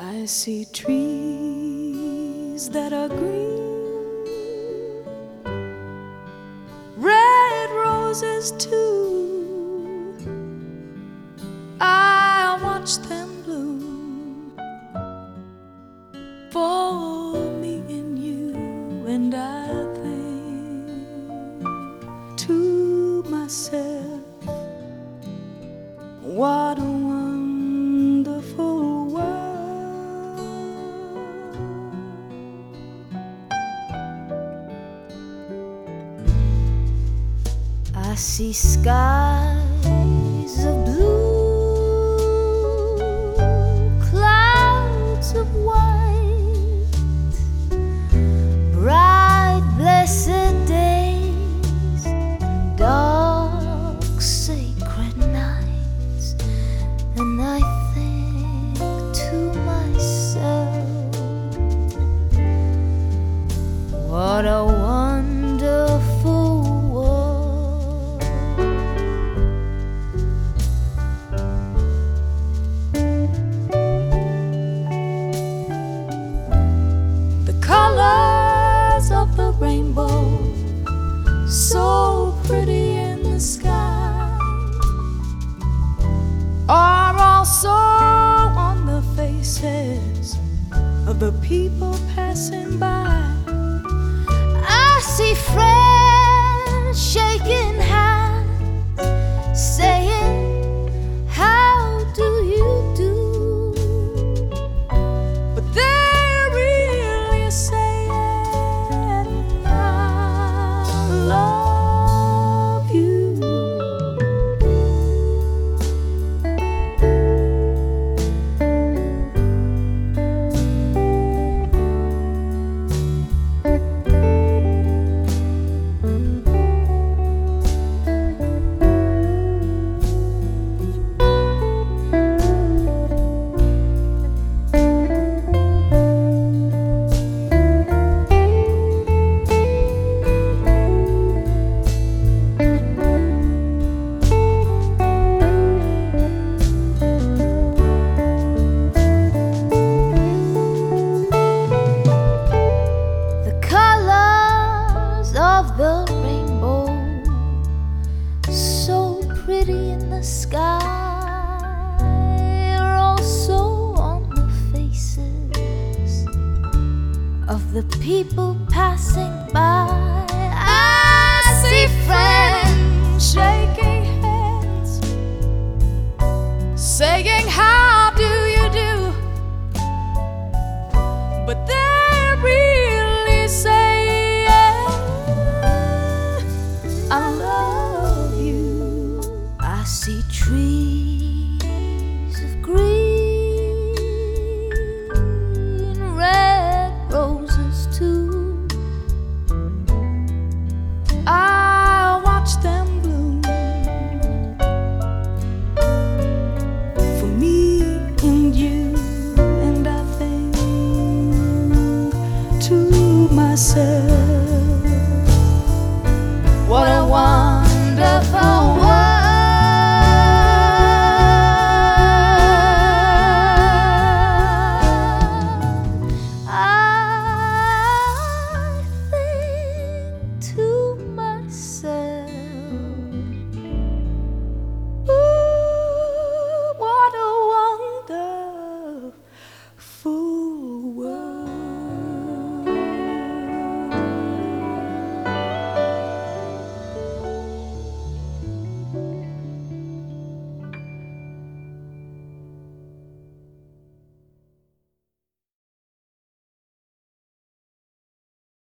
I see trees that are green, red roses too. I watch them bloom for me and you, and I think to myself, what see skies of blue, clouds of white, bright, blessed days, dark, sacred nights, and I think to myself, what a the people sky, are also on the faces of the people passing você.